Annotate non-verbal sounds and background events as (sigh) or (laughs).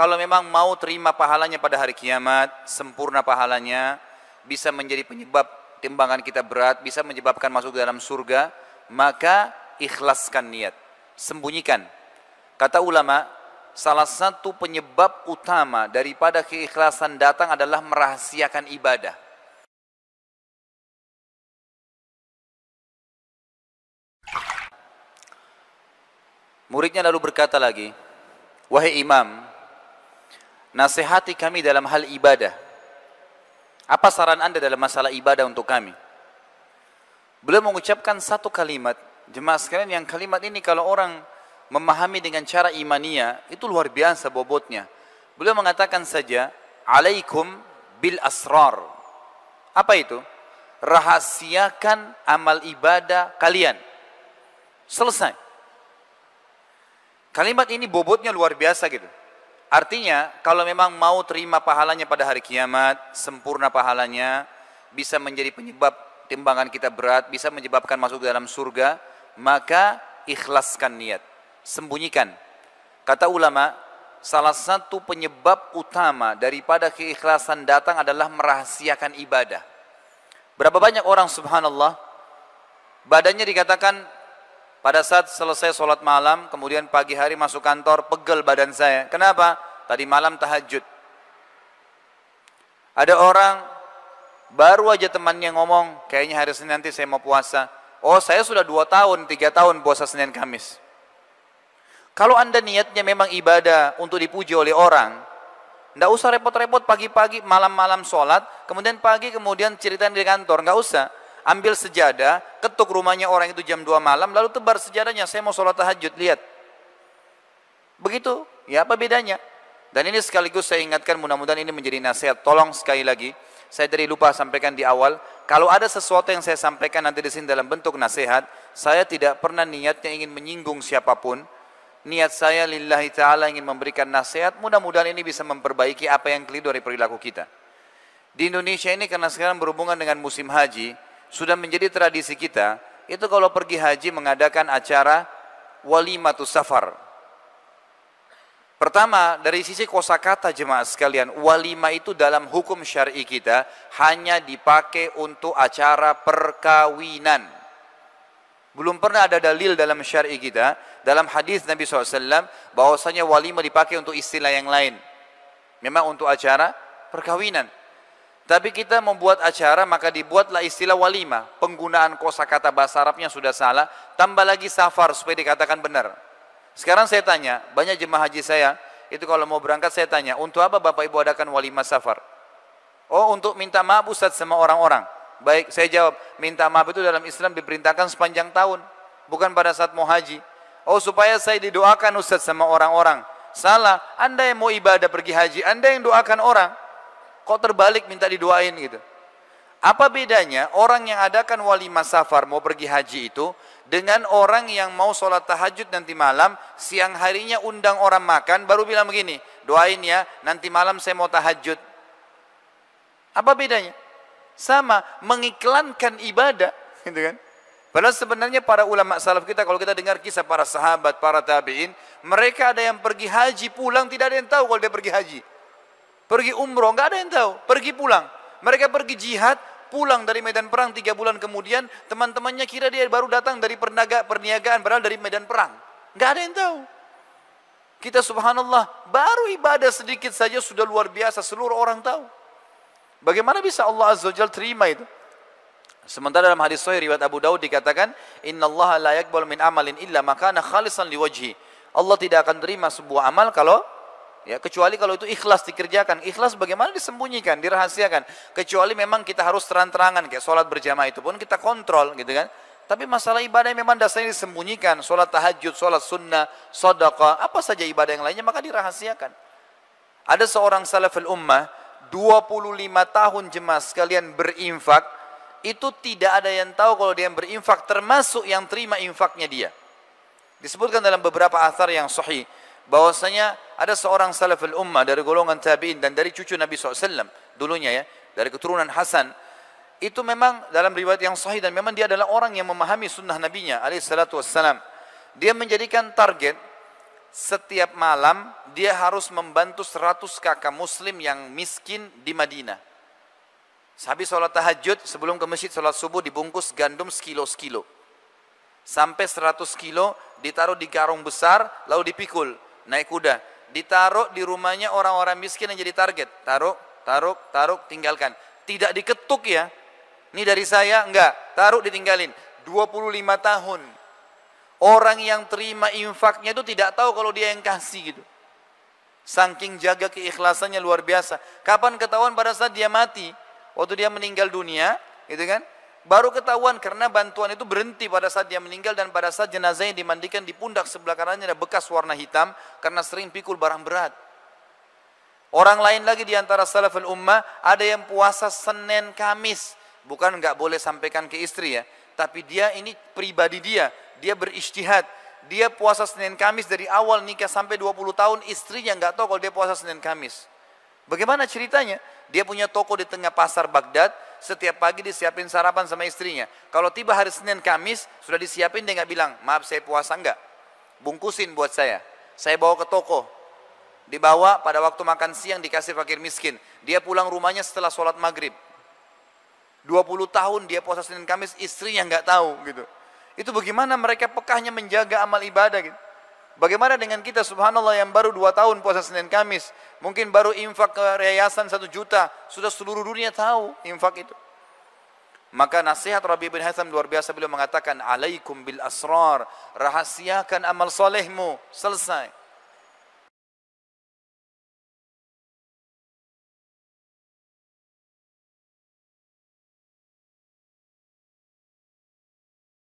kalau memang mau terima pahalanya pada hari kiamat, sempurna pahalanya, bisa menjadi penyebab timbangan kita berat, bisa menyebabkan masuk dalam surga, maka ikhlaskan niat, sembunyikan. Kata ulama, salah satu penyebab utama daripada keikhlasan datang adalah merahasiakan ibadah. Muridnya lalu berkata lagi, Wahai imam, nasihati kami dalam hal ibadah. Apa saran anda dalam masalah ibadah untuk kami? Beliau mengucapkan satu kalimat, jemaah sekalian yang kalimat ini kalau orang memahami dengan cara imania, itu luar biasa bobotnya. Beliau mengatakan saja, alaikum bil asrar. Apa itu? Rahasiakan amal ibadah kalian. Selesai. Kalimat ini bobotnya luar biasa gitu. Artinya kalau memang mau terima pahalanya pada hari kiamat, sempurna pahalanya, bisa menjadi penyebab timbangan kita berat, bisa menyebabkan masuk ke dalam surga, maka ikhlaskan niat, sembunyikan. Kata ulama, salah satu penyebab utama daripada keikhlasan datang adalah merahasiakan ibadah. Berapa banyak orang subhanallah, badannya dikatakan pada saat selesai sholat malam, kemudian pagi hari masuk kantor, pegel badan saya. Kenapa? Tadi malam tahajud. Ada orang, baru aja temannya ngomong, kayaknya hari Senin nanti saya mau puasa. Oh saya sudah dua tahun, tiga tahun puasa Senin Kamis. Kalau anda niatnya memang ibadah untuk dipuji oleh orang, tidak usah repot-repot pagi-pagi, malam-malam sholat, kemudian pagi kemudian ceritain di kantor, nggak usah ambil sejadah, ketuk rumahnya orang itu jam 2 malam, lalu tebar sejadahnya, saya mau sholat tahajud, lihat. Begitu, ya apa bedanya? Dan ini sekaligus saya ingatkan mudah-mudahan ini menjadi nasihat. Tolong sekali lagi, saya tadi lupa sampaikan di awal, kalau ada sesuatu yang saya sampaikan nanti di sini dalam bentuk nasihat, saya tidak pernah niatnya ingin menyinggung siapa pun. Niat saya lillahi ta'ala ingin memberikan nasihat, mudah-mudahan ini bisa memperbaiki apa yang keliru dari perilaku kita. Di Indonesia ini karena sekarang berhubungan dengan musim haji, sudah menjadi tradisi kita, itu kalau pergi haji mengadakan acara walimatus safar. Pertama, dari sisi kosakata jemaah sekalian, walima itu dalam hukum syar'i kita hanya dipakai untuk acara perkawinan. Belum pernah ada dalil dalam syar'i kita, dalam hadis Nabi SAW, bahwasanya walima dipakai untuk istilah yang lain. Memang untuk acara perkawinan. Tapi kita membuat acara maka dibuatlah istilah walima. Penggunaan kosakata bahasa Arabnya sudah salah, tambah lagi safar supaya dikatakan benar. Sekarang saya tanya, banyak jemaah haji saya, itu kalau mau berangkat saya tanya, untuk apa Bapak Ibu adakan walima safar? Oh, untuk minta maaf Ustaz sama orang-orang. Baik, saya jawab, minta maaf itu dalam Islam diperintahkan sepanjang tahun, bukan pada saat mau haji. Oh, supaya saya didoakan Ustaz sama orang-orang. Salah, Anda yang mau ibadah pergi haji, Anda yang doakan orang. Kok terbalik minta didoain gitu? Apa bedanya orang yang adakan walimah safar mau pergi haji itu dengan orang yang mau sholat tahajud nanti malam, siang harinya undang orang makan, baru bilang begini, doain ya, nanti malam saya mau tahajud. Apa bedanya? Sama, mengiklankan ibadah, (laughs) gitu kan? Padahal sebenarnya para ulama salaf kita, kalau kita dengar kisah para sahabat, para tabi'in, mereka ada yang pergi haji pulang, tidak ada yang tahu kalau dia pergi haji pergi umroh, nggak ada yang tahu, pergi pulang. Mereka pergi jihad, pulang dari medan perang tiga bulan kemudian, teman-temannya kira dia baru datang dari pernaga, perniagaan, padahal dari medan perang. Nggak ada yang tahu. Kita subhanallah, baru ibadah sedikit saja sudah luar biasa, seluruh orang tahu. Bagaimana bisa Allah Azza wa terima itu? Sementara dalam hadis sahih riwayat Abu Daud dikatakan, Inna Allah la yakbal min amalin illa makana khalisan liwajhi. Allah tidak akan terima sebuah amal kalau Ya, kecuali kalau itu ikhlas dikerjakan. Ikhlas bagaimana disembunyikan, dirahasiakan. Kecuali memang kita harus terang-terangan kayak sholat berjamaah itu pun kita kontrol gitu kan. Tapi masalah ibadah yang memang dasarnya disembunyikan. Sholat tahajud, sholat sunnah, sodaka, apa saja ibadah yang lainnya maka dirahasiakan. Ada seorang salaful ummah, 25 tahun jemaah sekalian berinfak, itu tidak ada yang tahu kalau dia yang berinfak termasuk yang terima infaknya dia. Disebutkan dalam beberapa athar yang sahih bahwasanya ada seorang salaful ummah dari golongan tabi'in dan dari cucu Nabi SAW dulunya ya, dari keturunan Hasan itu memang dalam riwayat yang sahih dan memang dia adalah orang yang memahami sunnah nabinya alaihi salatu wassalam dia menjadikan target setiap malam dia harus membantu 100 kakak muslim yang miskin di Madinah. Habis sholat tahajud, sebelum ke masjid sholat subuh dibungkus gandum sekilo-sekilo. Sampai 100 kilo ditaruh di karung besar, lalu dipikul, naik kuda. Ditaruh di rumahnya orang-orang miskin yang jadi target. Taruh, taruh, taruh, tinggalkan. Tidak diketuk ya. Ini dari saya, enggak. Taruh ditinggalin. 25 tahun Orang yang terima infaknya itu tidak tahu kalau dia yang kasih gitu. Saking jaga keikhlasannya luar biasa. Kapan ketahuan pada saat dia mati? Waktu dia meninggal dunia, gitu kan? Baru ketahuan karena bantuan itu berhenti pada saat dia meninggal dan pada saat jenazahnya dimandikan di pundak sebelah kanannya ada bekas warna hitam karena sering pikul barang berat. Orang lain lagi di antara salaful ummah ada yang puasa Senin Kamis. Bukan nggak boleh sampaikan ke istri ya, tapi dia ini pribadi dia dia beristihad, dia puasa Senin Kamis dari awal nikah sampai 20 tahun, istrinya nggak tahu kalau dia puasa Senin Kamis. Bagaimana ceritanya? Dia punya toko di tengah pasar Baghdad, setiap pagi disiapin sarapan sama istrinya. Kalau tiba hari Senin Kamis, sudah disiapin dia nggak bilang, maaf saya puasa enggak. Bungkusin buat saya. Saya bawa ke toko. Dibawa pada waktu makan siang dikasih fakir miskin. Dia pulang rumahnya setelah sholat maghrib. 20 tahun dia puasa Senin Kamis, istrinya nggak tahu gitu. Itu bagaimana mereka pekahnya menjaga amal ibadah gitu. Bagaimana dengan kita subhanallah yang baru dua tahun puasa Senin Kamis. Mungkin baru infak ke yayasan satu juta. Sudah seluruh dunia tahu infak itu. Maka nasihat Rabi bin Haitham luar biasa beliau mengatakan alaikum bil asrar rahasiakan amal solehmu selesai